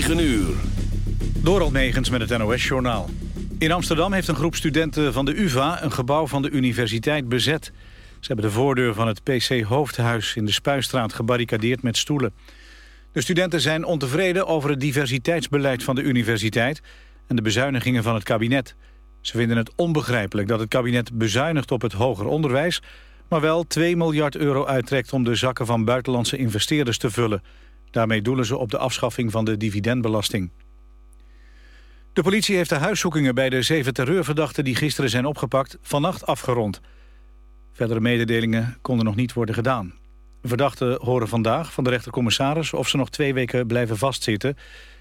9 uur. Door Almegens met het NOS-journaal. In Amsterdam heeft een groep studenten van de UvA een gebouw van de universiteit bezet. Ze hebben de voordeur van het PC Hoofdhuis in de Spuistraat gebarricadeerd met stoelen. De studenten zijn ontevreden over het diversiteitsbeleid van de universiteit en de bezuinigingen van het kabinet. Ze vinden het onbegrijpelijk dat het kabinet bezuinigt op het hoger onderwijs... maar wel 2 miljard euro uittrekt om de zakken van buitenlandse investeerders te vullen. Daarmee doelen ze op de afschaffing van de dividendbelasting. De politie heeft de huiszoekingen bij de zeven terreurverdachten... die gisteren zijn opgepakt, vannacht afgerond. Verdere mededelingen konden nog niet worden gedaan. Verdachten horen vandaag van de rechtercommissaris... of ze nog twee weken blijven vastzitten.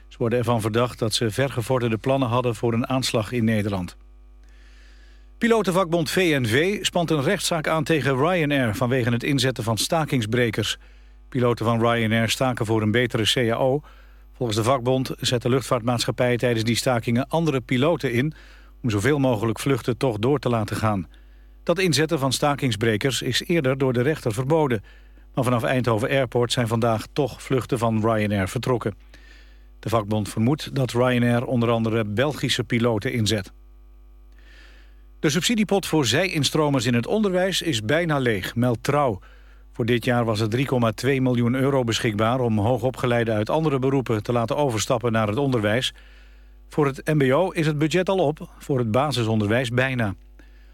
Ze worden ervan verdacht dat ze vergevorderde plannen hadden... voor een aanslag in Nederland. Pilotenvakbond VNV spant een rechtszaak aan tegen Ryanair... vanwege het inzetten van stakingsbrekers. Piloten van Ryanair staken voor een betere CAO. Volgens de vakbond zetten luchtvaartmaatschappijen tijdens die stakingen andere piloten in... om zoveel mogelijk vluchten toch door te laten gaan. Dat inzetten van stakingsbrekers is eerder door de rechter verboden. Maar vanaf Eindhoven Airport zijn vandaag toch vluchten van Ryanair vertrokken. De vakbond vermoedt dat Ryanair onder andere Belgische piloten inzet. De subsidiepot voor zij-instromers in het onderwijs is bijna leeg, meldt Trouw. Voor dit jaar was er 3,2 miljoen euro beschikbaar... om hoogopgeleiden uit andere beroepen te laten overstappen naar het onderwijs. Voor het mbo is het budget al op, voor het basisonderwijs bijna.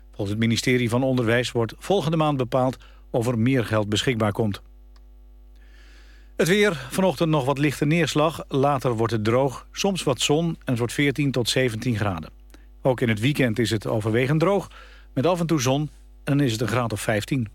Volgens het ministerie van Onderwijs wordt volgende maand bepaald... of er meer geld beschikbaar komt. Het weer, vanochtend nog wat lichte neerslag. Later wordt het droog, soms wat zon en het wordt 14 tot 17 graden. Ook in het weekend is het overwegend droog, met af en toe zon en dan is het een graad of 15.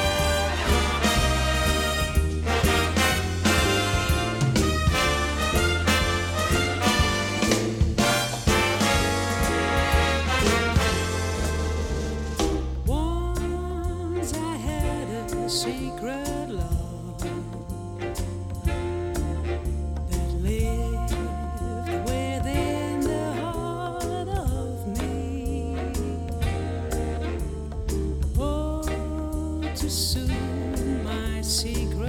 To soon my secret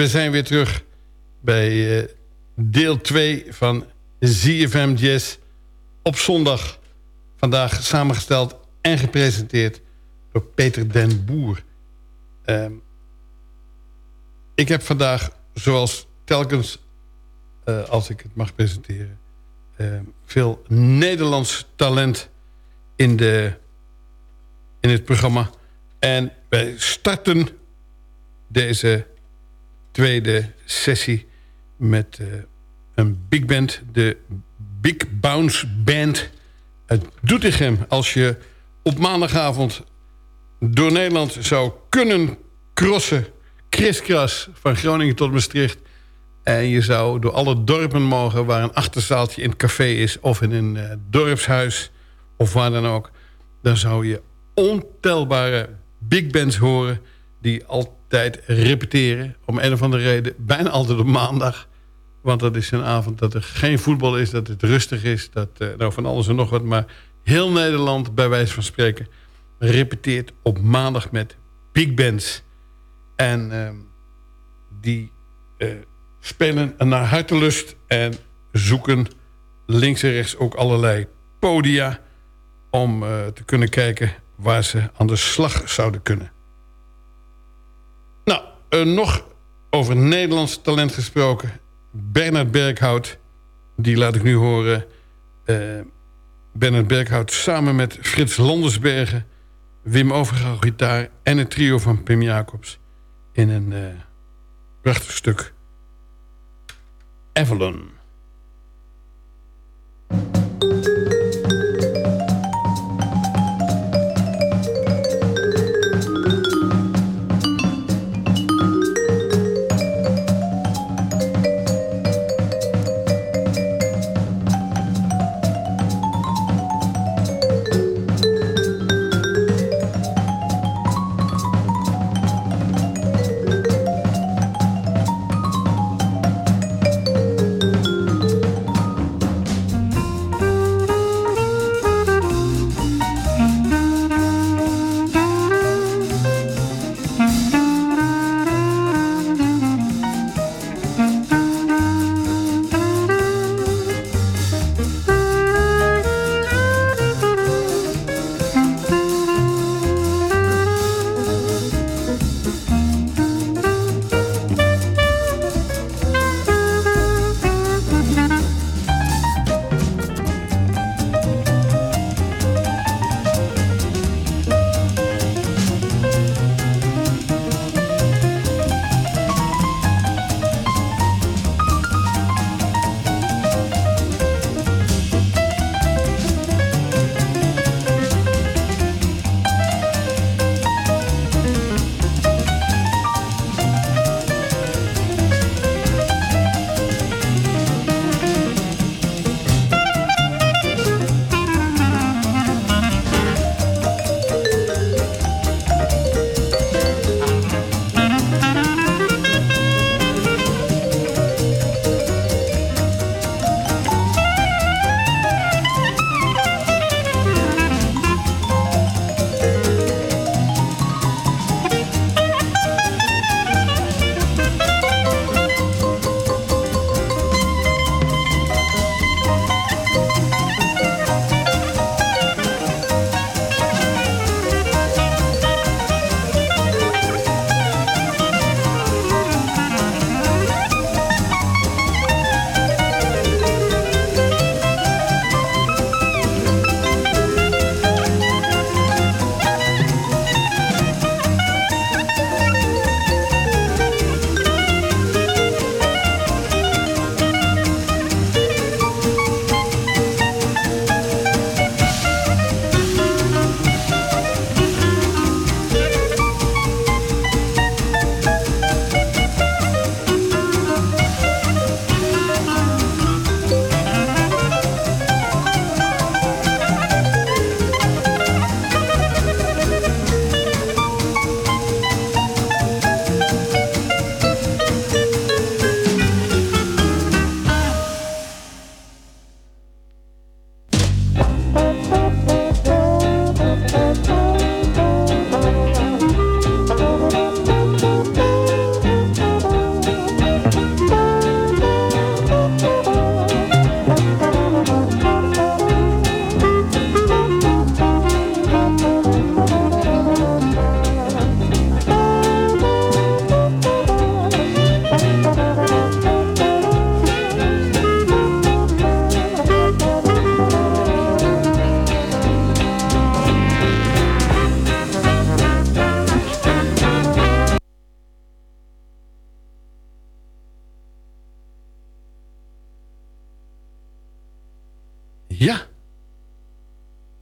we zijn weer terug bij eh, deel 2 van ZFM Jazz op zondag. Vandaag samengesteld en gepresenteerd door Peter den Boer. Ehm, ik heb vandaag, zoals telkens eh, als ik het mag presenteren... ehm, veel Nederlands talent in, de, in het programma. En wij starten deze tweede sessie met eh, een big band. De Big Bounce Band uit Doetinchem. Als je op maandagavond door Nederland zou kunnen crossen... kriskras van Groningen tot Maastricht... en je zou door alle dorpen mogen... waar een achterzaaltje in het café is... of in een eh, dorpshuis of waar dan ook... dan zou je ontelbare big bands horen... die altijd repeteren. Om een of andere reden bijna altijd op maandag. Want dat is een avond dat er geen voetbal is, dat het rustig is. Dat, eh, nou, van alles en nog wat. Maar heel Nederland, bij wijze van spreken... repeteert op maandag met big bands. En ehm, die eh, spelen naar hartelust... en zoeken links en rechts ook allerlei podia... om eh, te kunnen kijken waar ze aan de slag zouden kunnen. Eh, nog over Nederlands talent gesproken. Bernard Berghout, die laat ik nu horen. Eh, Bernard Berghout samen met Frits Landersbergen... Wim Overgaal gitaar en het trio van Pim Jacobs... in een eh, prachtig stuk. Avalon.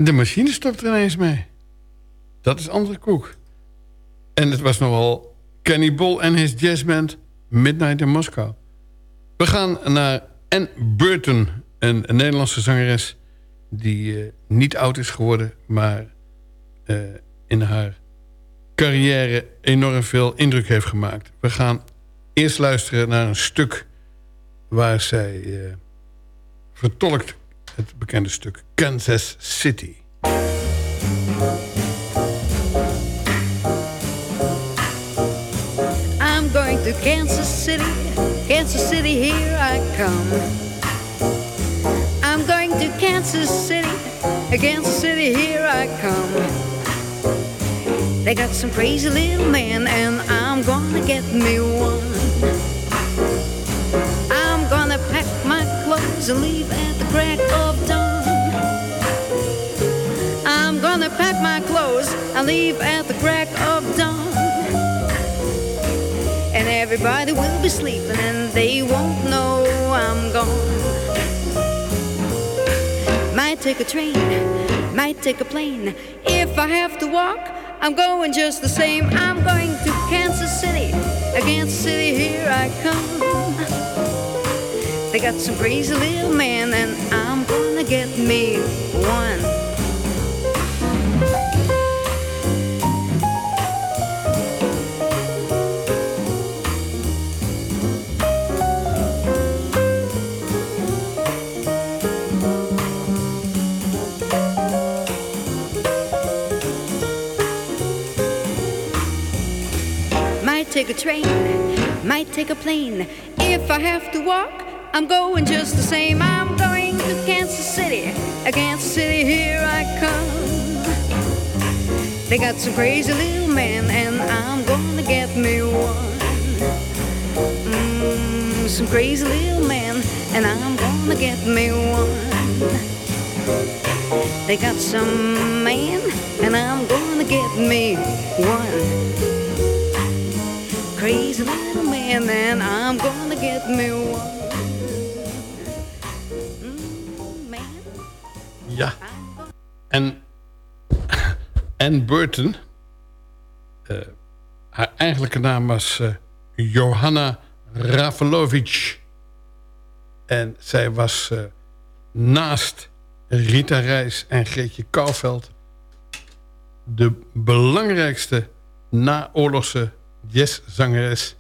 De machine stopt er ineens mee. Dat is andere koek. En het was nogal Kenny Bol en his jazzband Midnight in Moskou. We gaan naar Anne Burton, een, een Nederlandse zangeres... die eh, niet oud is geworden, maar eh, in haar carrière enorm veel indruk heeft gemaakt. We gaan eerst luisteren naar een stuk waar zij eh, vertolkt het bekende stuk Kansas City. I'm going to Kansas City, Kansas City, here I come. I'm going to Kansas City, Kansas City, here I come. They got some crazy little men, and I'm gonna get me one. I'm gonna pack my clothes and leave at the crack of dawn. Gonna pack my clothes and leave at the crack of dawn. And everybody will be sleeping and they won't know I'm gone. Might take a train, might take a plane. If I have to walk, I'm going just the same. I'm going to Kansas City, Kansas City, here I come. They got some crazy little man, and I'm gonna get me one. Take a train, might take a plane. If I have to walk, I'm going just the same. I'm going to Kansas City, Kansas City, here I come. They got some crazy little man, and I'm gonna get me one. Mm, some crazy little man, and I'm gonna get me one. They got some man, and I'm gonna get me one. Crazy little man, and I'm gonna get me one. Mm, Ja, en Anne Burton... eh, haar eigenlijke naam was eh, Johanna Ravelovic. En zij was eh, naast Rita Reis en Greetje Kouwveld... de belangrijkste naoorlogse jazzzangeres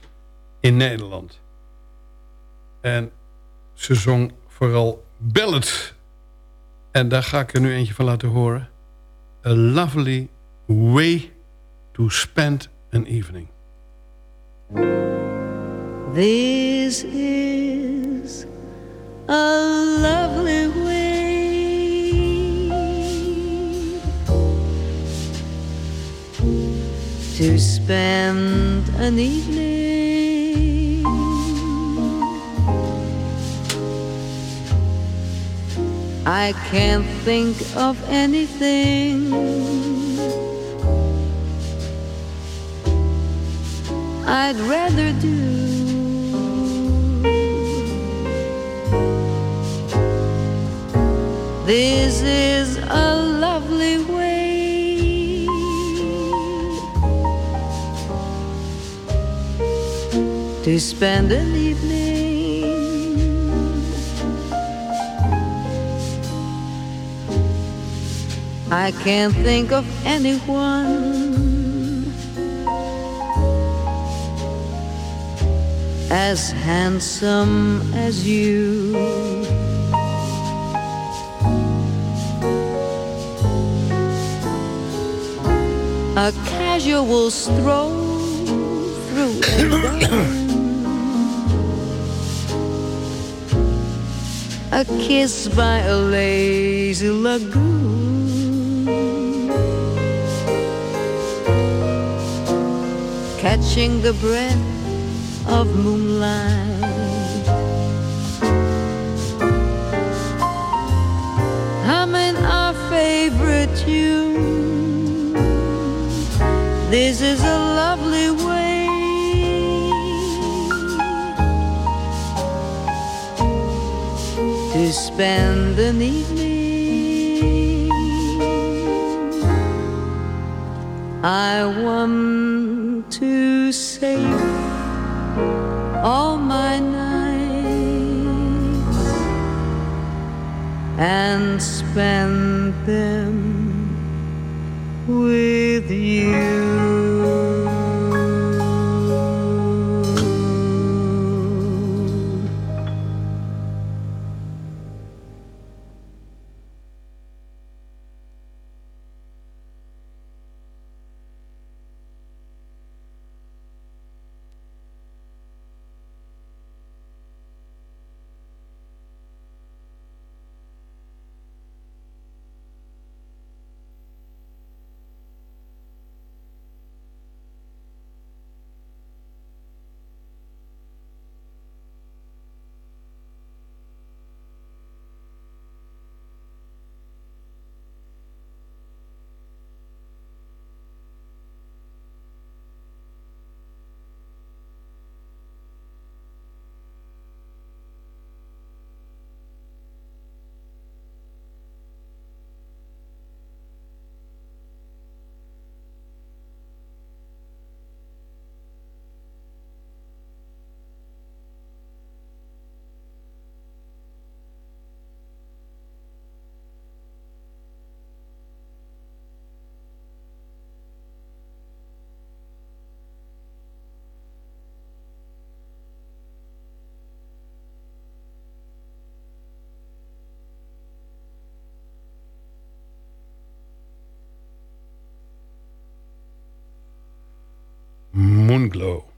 in Nederland. En ze zong vooral ballads. En daar ga ik er nu eentje van laten horen. A lovely way to spend an evening. This is a lovely way to spend an evening. I can't think of anything I'd rather do. This is a spend an evening. I can't think of anyone as handsome as you. A casual stroll through a kiss by a lazy lagoon. Catching the breath of moonlight. Humming our favorite tune. This is a lovely spend an evening. I want to save all my nights and spend them with. glow.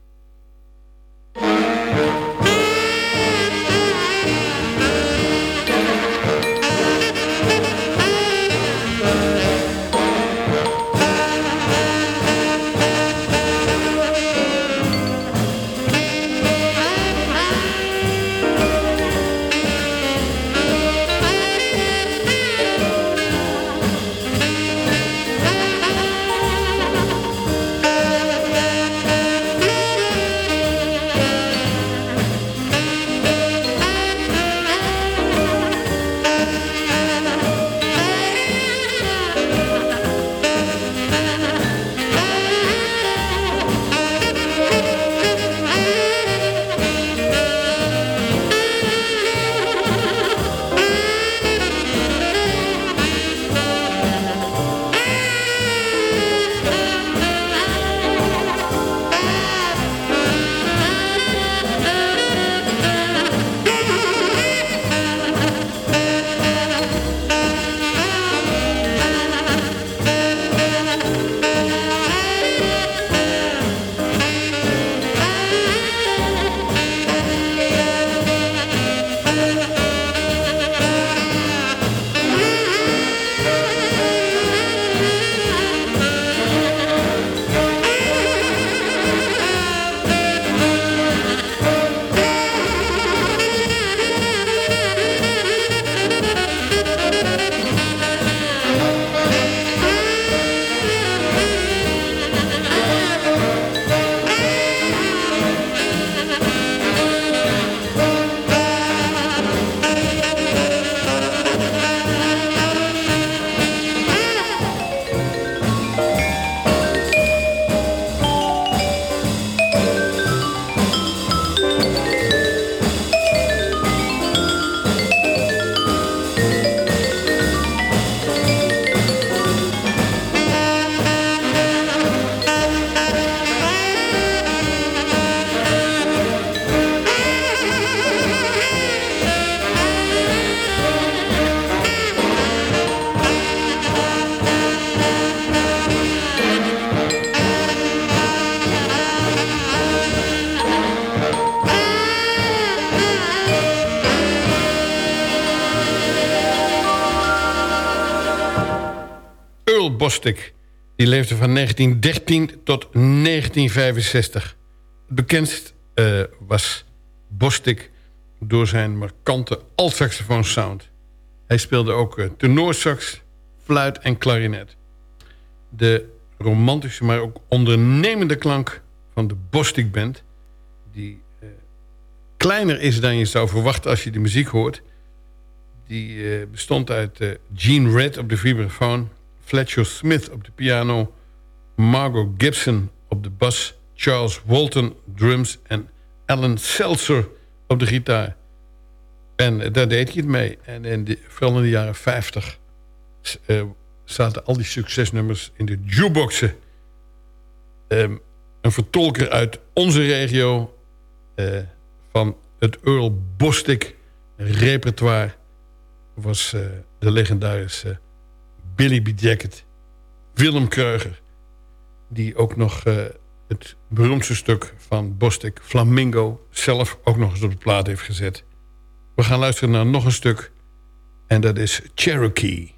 Die leefde van 1913 tot 1965. Het bekendst eh, was Bostic door zijn markante altsaxofoon sound. Hij speelde ook uh, tenorsax, fluit en klarinet. De romantische, maar ook ondernemende klank van de Bostic Band... die eh, kleiner is dan je zou verwachten als je de muziek hoort... die bestond uit Gene Red op de vibrafoon... Fletcher Smith op de piano... Margot Gibson op de bas... Charles Walton drums en Alan Seltzer op de gitaar. En eh, daar deed hij het mee. En in de, vooral in de jaren 50 uh, zaten al die succesnummers in de jukeboxen. Um, een vertolker uit onze regio... Uh, van het Earl Bostic repertoire... was uh, de legendarische Billy B. Jacket. Willem Kreuger. Die ook nog uh, het beroemdste stuk van Bostic, Flamingo... zelf ook nog eens op de plaat heeft gezet. We gaan luisteren naar nog een stuk. En dat is Cherokee.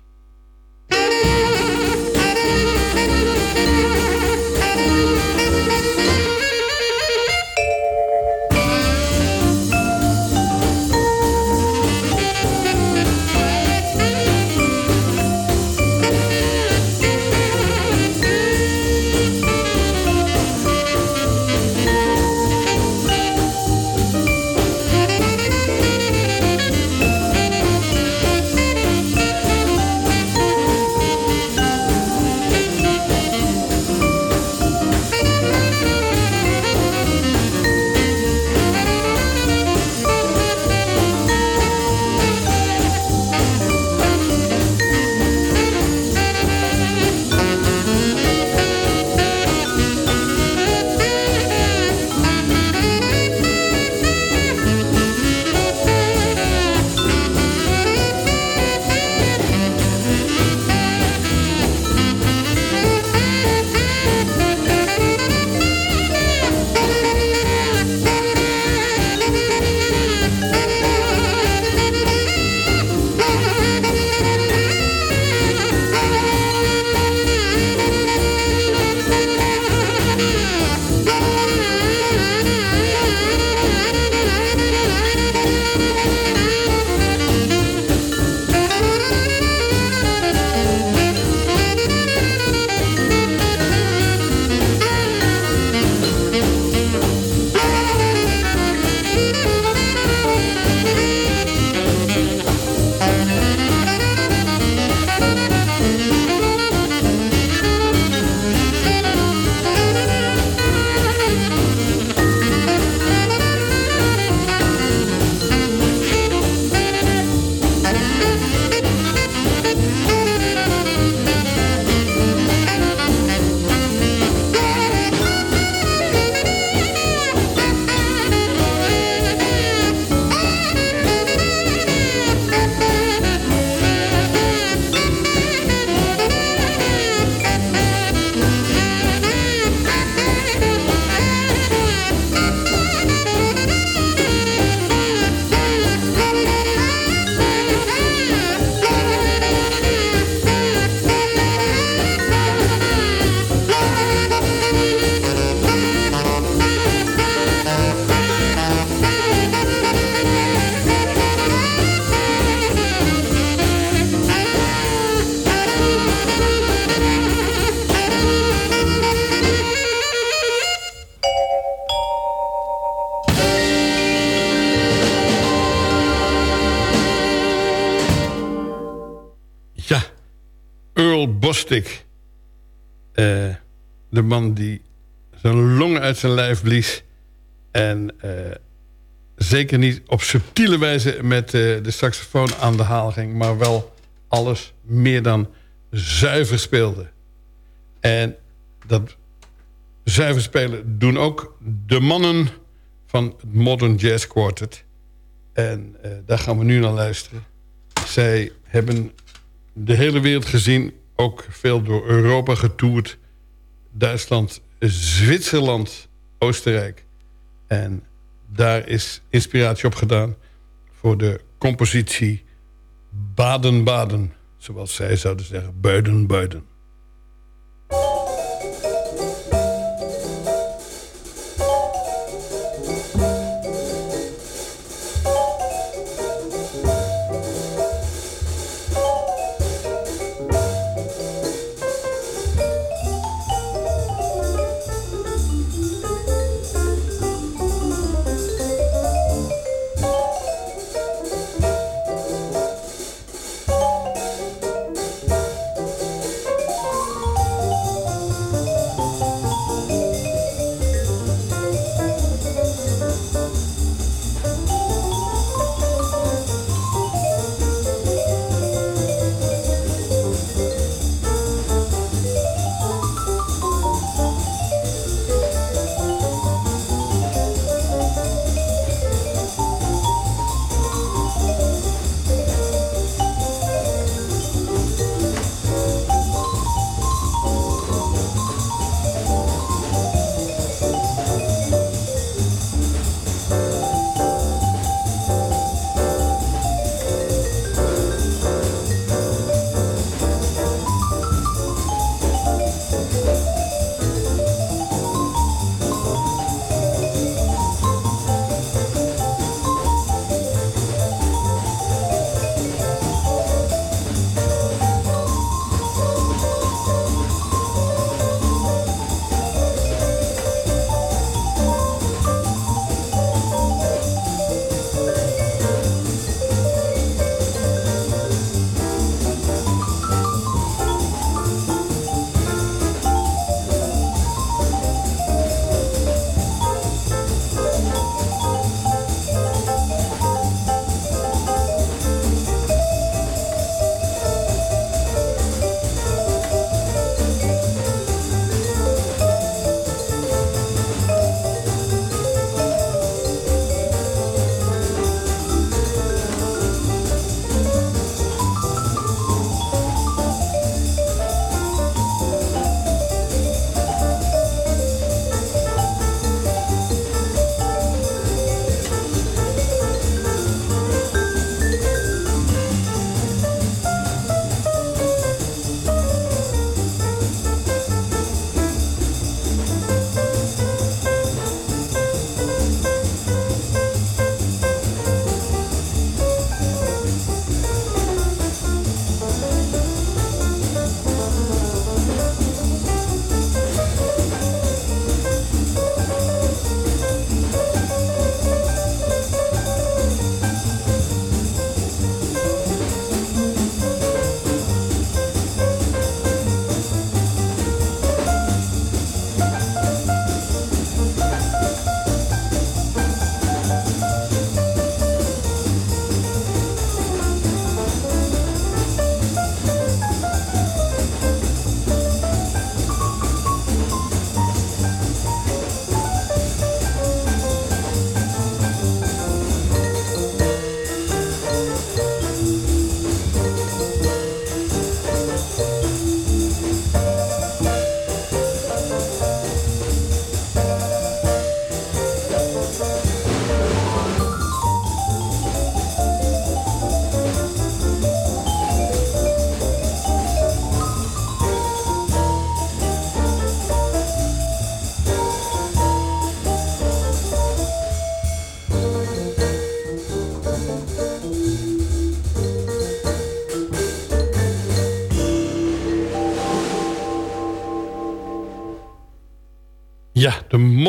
Uh, de man die zijn longen uit zijn lijf blies. En uh, zeker niet op subtiele wijze met uh, de saxofoon aan de haal ging. Maar wel alles meer dan zuiver speelde. En dat zuiver spelen doen ook de mannen van het Modern Jazz Quartet. En daar gaan we nu naar luisteren. Zij hebben de hele wereld gezien ook veel door Europa getoerd. Duitsland, Zwitserland, Oostenrijk. En daar is inspiratie op gedaan voor de compositie Baden-Baden. Zoals zij zouden zeggen, Buiden-Buiden.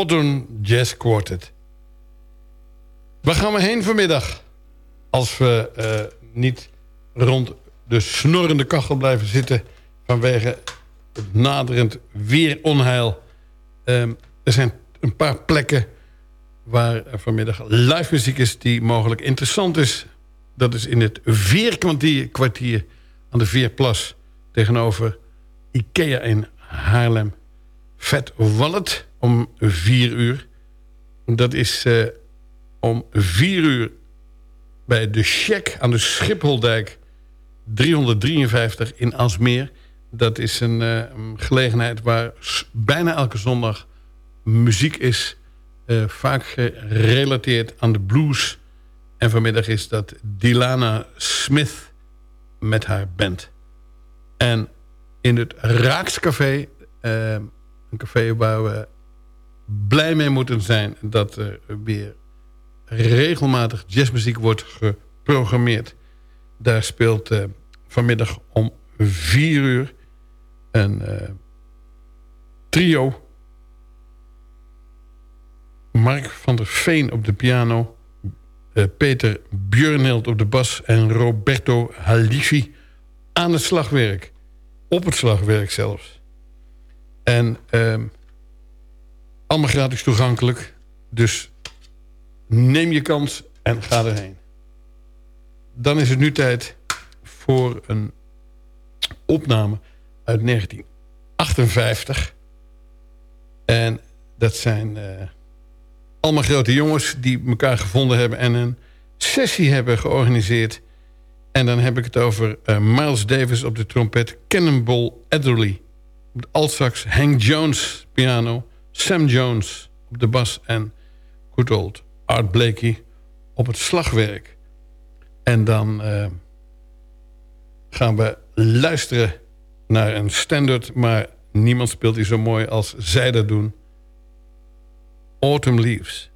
Modern Jazz Quartet. Waar gaan we heen vanmiddag? Als we eh, niet rond de snorrende kachel blijven zitten... vanwege het naderend weeronheil. Um, er zijn een paar plekken waar vanmiddag live muziek is... die mogelijk interessant is. Dat is in het Veerkwartier aan de Veerplas... tegenover Ikea in Haarlem. Vet Wallet om vier uur. Dat is uh, om vier uur bij de Check aan de Schipholdijk 353 in Alsmeer. Dat is een uh, gelegenheid waar bijna elke zondag muziek is. Uh, vaak gerelateerd aan de blues. En vanmiddag is dat Dilana Smith met haar band. En in het Raakscafé, uh, een café waar we blij mee moeten zijn... dat er weer regelmatig jazzmuziek wordt geprogrammeerd. Daar speelt uh, vanmiddag om vier uur een uh, trio. Mark van der Veen op de piano. Uh, Peter Björnhild op de bas. En Roberto Halifi aan het slagwerk. Op het slagwerk zelfs. En uh, allemaal gratis toegankelijk. Dus neem je kans en ga erheen. Dan is het nu tijd voor een opname uit 1958. En dat zijn uh, allemaal grote jongens die elkaar gevonden hebben... en een sessie hebben georganiseerd. En dan heb ik het over uh, Miles Davis op de trompet... Cannonball Adderley op de altsax... Hank Jones piano... Sam Jones op de bas en good old Art Blakey op het slagwerk. En dan uh, gaan we luisteren naar een standard... maar niemand speelt die zo mooi als zij dat doen. Autumn Leaves.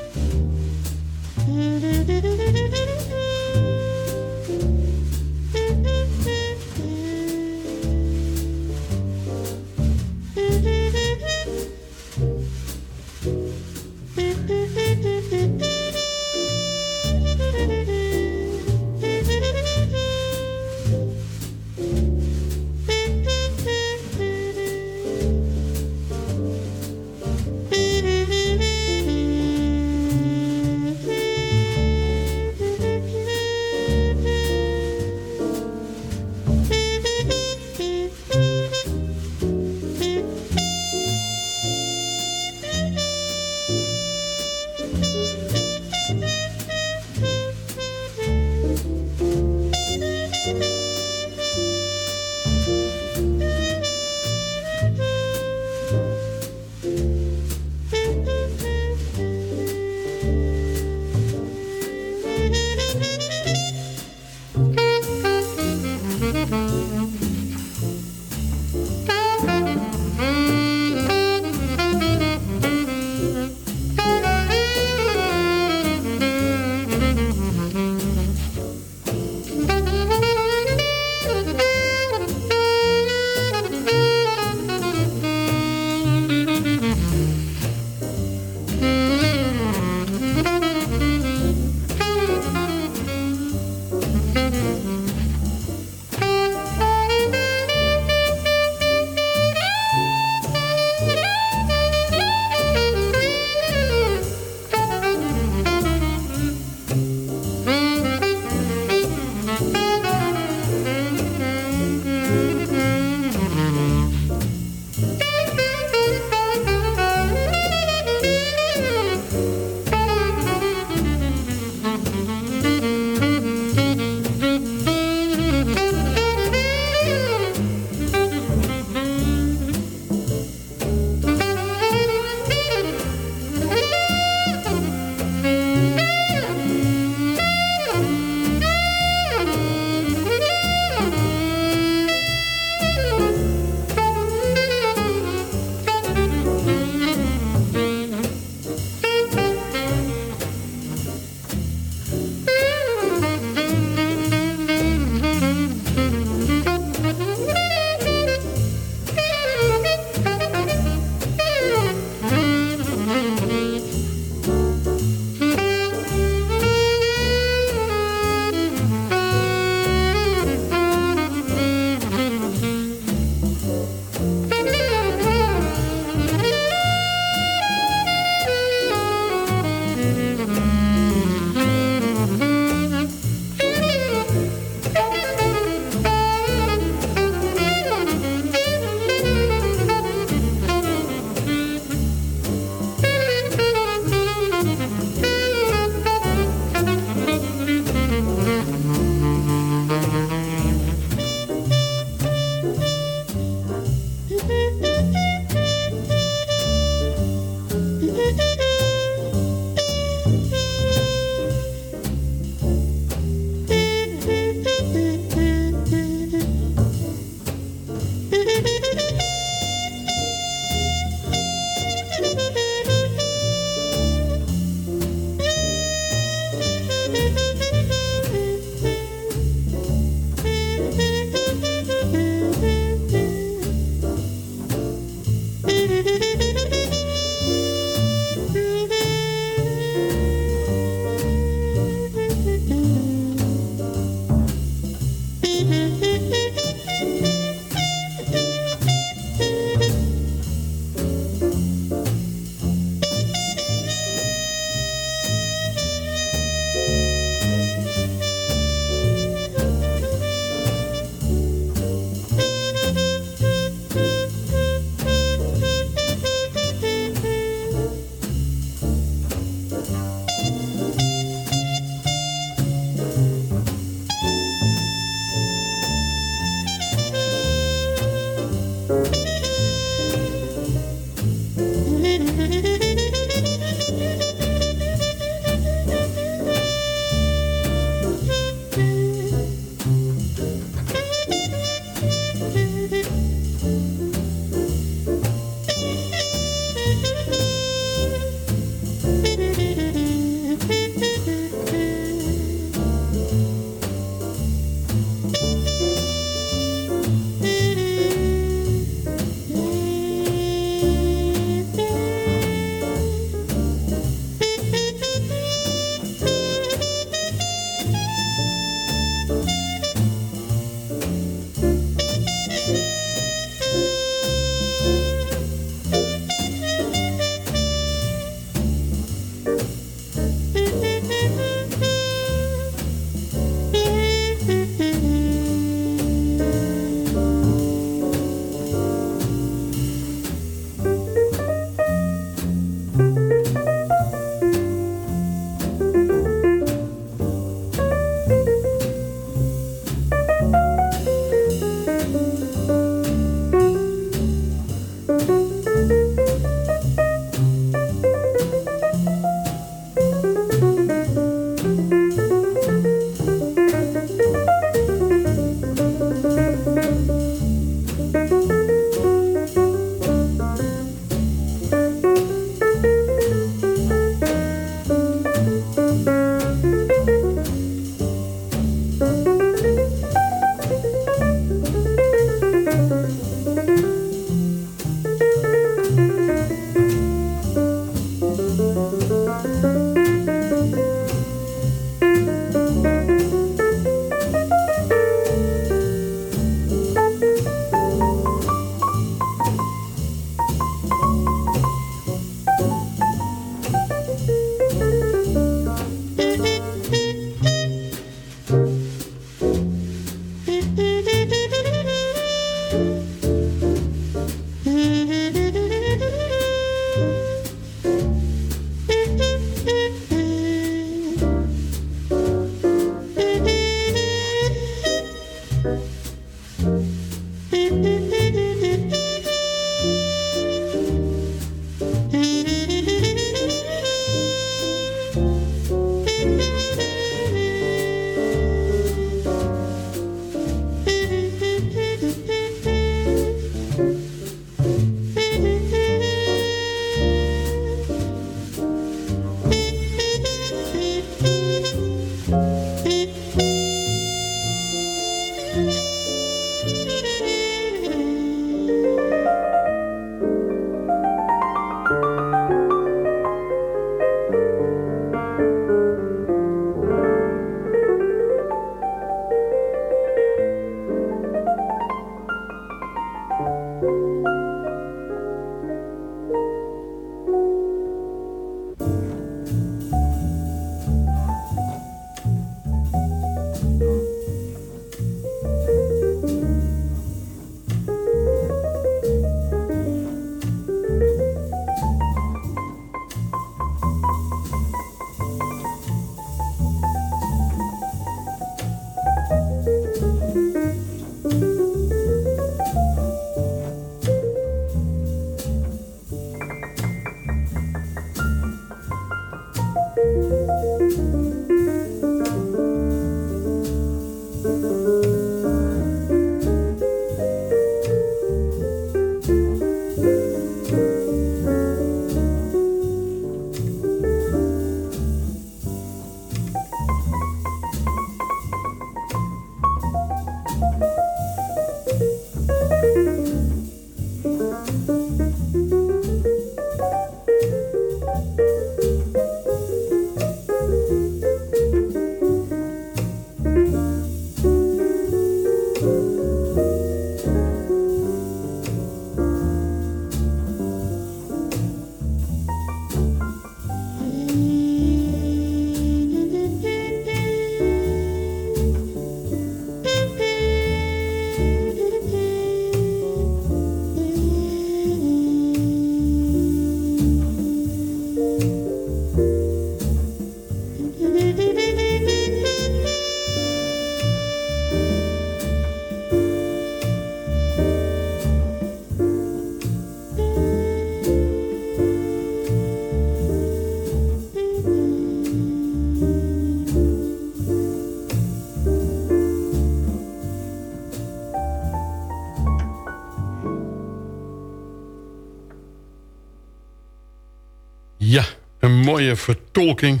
Vertolking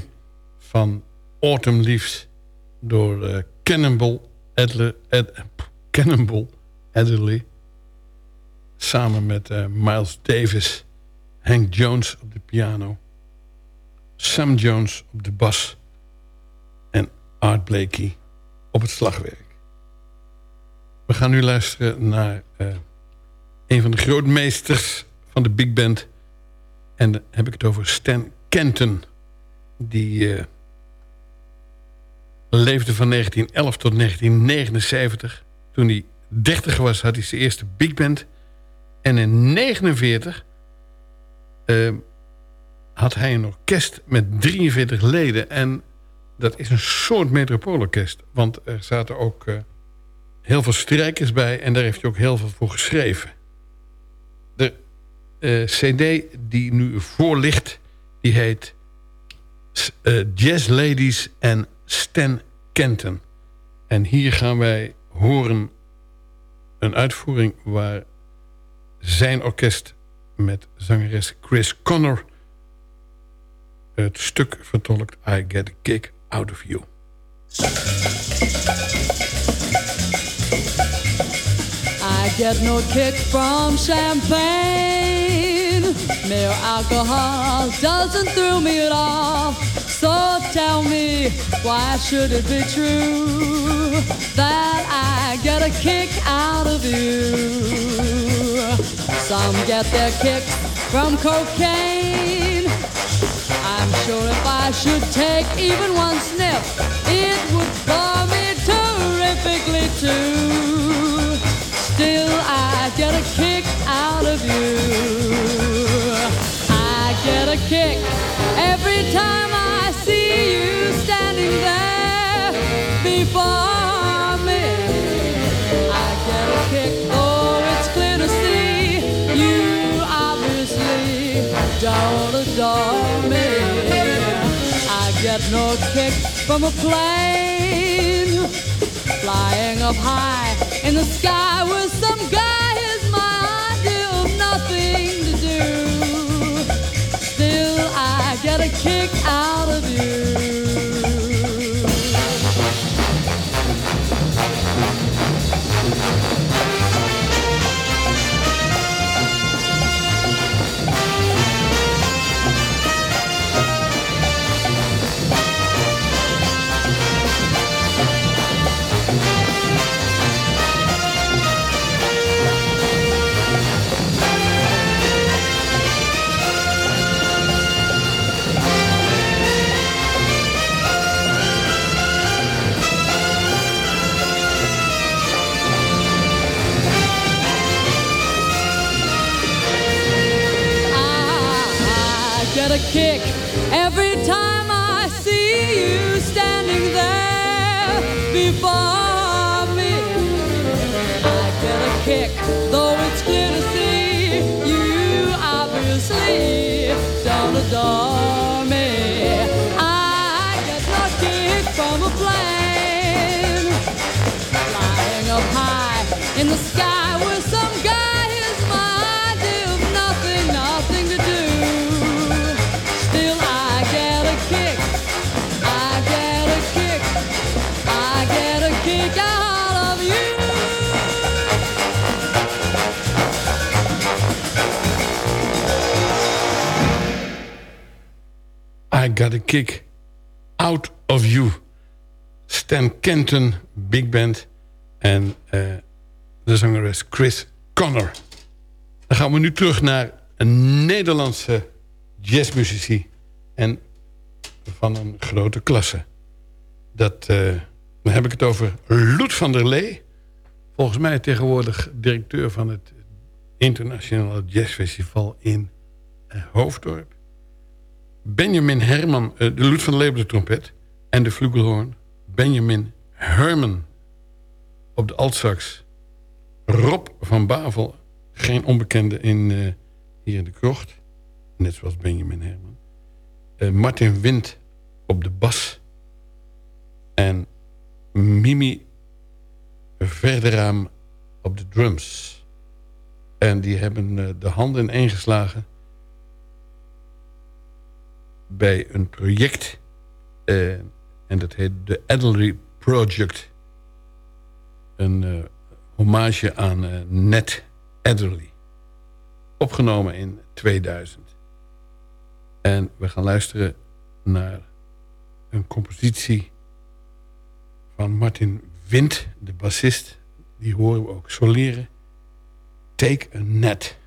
van Autumn Leaves... door Ad- Cannonball Adderley... samen met eh, Miles Davis, Hank Jones op de piano... Sam Jones op de bas... en Art Blakey op het slagwerk. We gaan nu luisteren naar eh, een van de grootmeesters van de big band... En dan heb ik het over Stan Kenton. Die eh, leefde van 1911 tot 1979. Toen hij 30 was, had hij zijn eerste big band. En in 1949 eh, had hij een orkest met 43 leden. En dat is een soort metropoolorkest. Want er zaten ook eh, heel veel strijkers bij. En daar heeft hij ook heel veel voor geschreven. De cd die nu voor ligt, die heet eh, Jazz Ladies en Stan Kenton. En hier gaan wij horen een uitvoering waar zijn orkest met zangeres Chris Connor het stuk vertolkt I Get a Kick Out of You. I get no kick from champagne. Mere alcohol doesn't thrill me at all. So tell me, why should it be true that I get a kick out of you? Some get their kick from cocaine. I'm sure if I should take even one sniff, it would bore me terrifically too. Still, I get a kick out of you. Kick every time I see you standing there before me. I get a kick, though it's clear to see you obviously don't adore me. I get no kick from a plane flying up high in the sky with some guy is my idea of nothing get a kick out of you. Kick every time I see you standing there before me. I get a kick, though it's clear to see you obviously don't adore Got a Kick Out of You. Stan Kenton, Big Band en eh, de zangeres Chris Connor. Dan gaan we nu terug naar een Nederlandse jazzmuzici. En van een grote klasse. Dat, eh, dan heb ik het over Loet van der Lee. Volgens mij tegenwoordig directeur van het Internationale Jazzfestival in eh, Hoofddorp. Benjamin Herman, eh, de Loet van der Lee op de trompet. En de flugelhoorn. Benjamin Herman op de altsax. Rob van Bavel, geen onbekende in, eh, hier in de krocht. Net zoals Benjamin Herman. Eh, Martin Wind op de bas. En Mimi Verderaam op de drums. En die hebben de handen ineengeslagen. Bij een project. eh, en dat heet de Adderley Project. Een eh, hommage aan eh, Ned Adderley. Opgenomen in 2000. En we gaan luisteren naar een compositie van Martin Wind, de bassist. Die horen we ook soleren. Take a Net.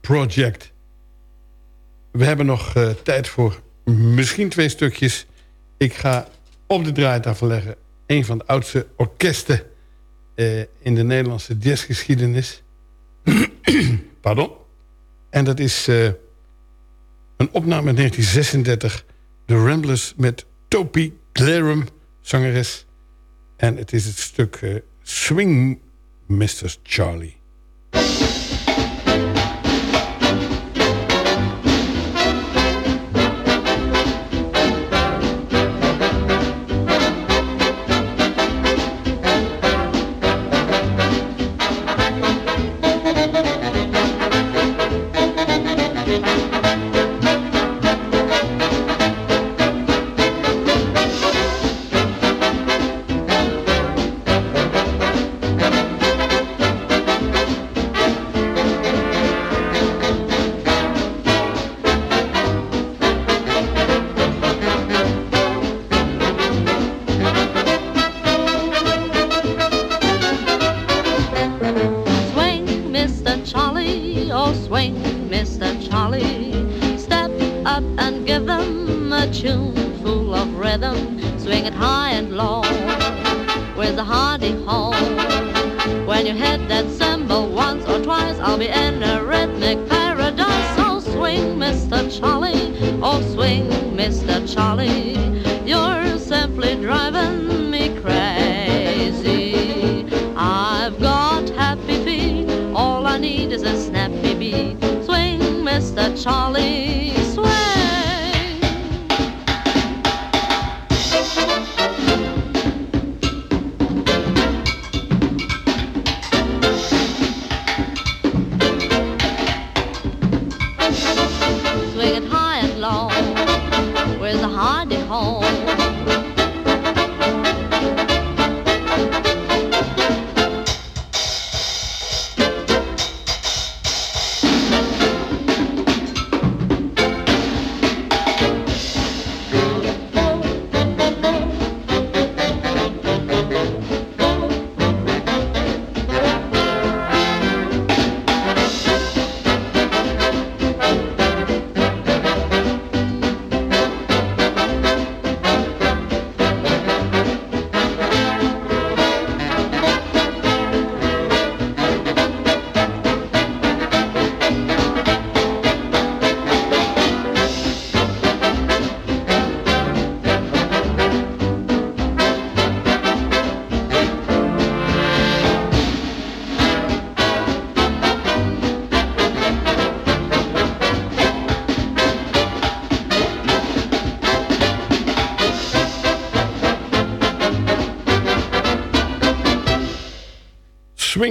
Project. We hebben nog eh, tijd voor misschien twee stukjes. Ik ga op de draaitafel leggen... een van de oudste orkesten eh, in de Nederlandse jazzgeschiedenis. Pardon. En dat is eh, een opname in 1936. The Ramblers met Topi Clarum, zangeres. En het is het stuk Swing Mr. Charlie.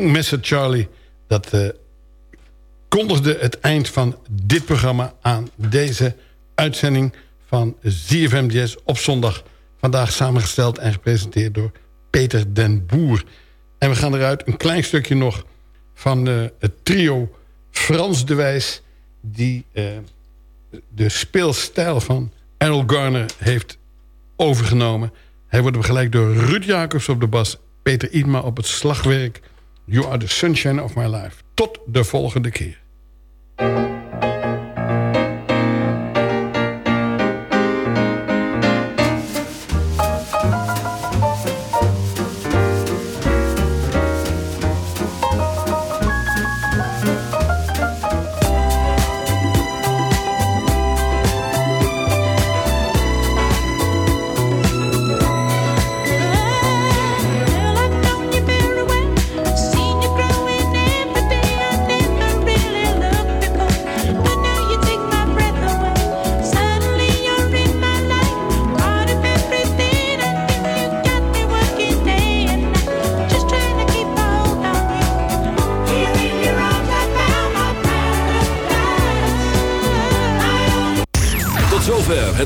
Mr. Charlie. Dat eh, kondigde het eind van dit programma aan. Deze uitzending van ZFM op zondag. Vandaag samengesteld en gepresenteerd door Peter den Boer. En we gaan eruit een klein stukje nog van eh, het trio Frans de Wijs... die eh, de speelstijl van Errol Garner heeft overgenomen. Hij wordt begeleid door Ruud Jacobs op de bas... Peter Idma op het slagwerk... You are the sunshine of my life. Tot de volgende keer.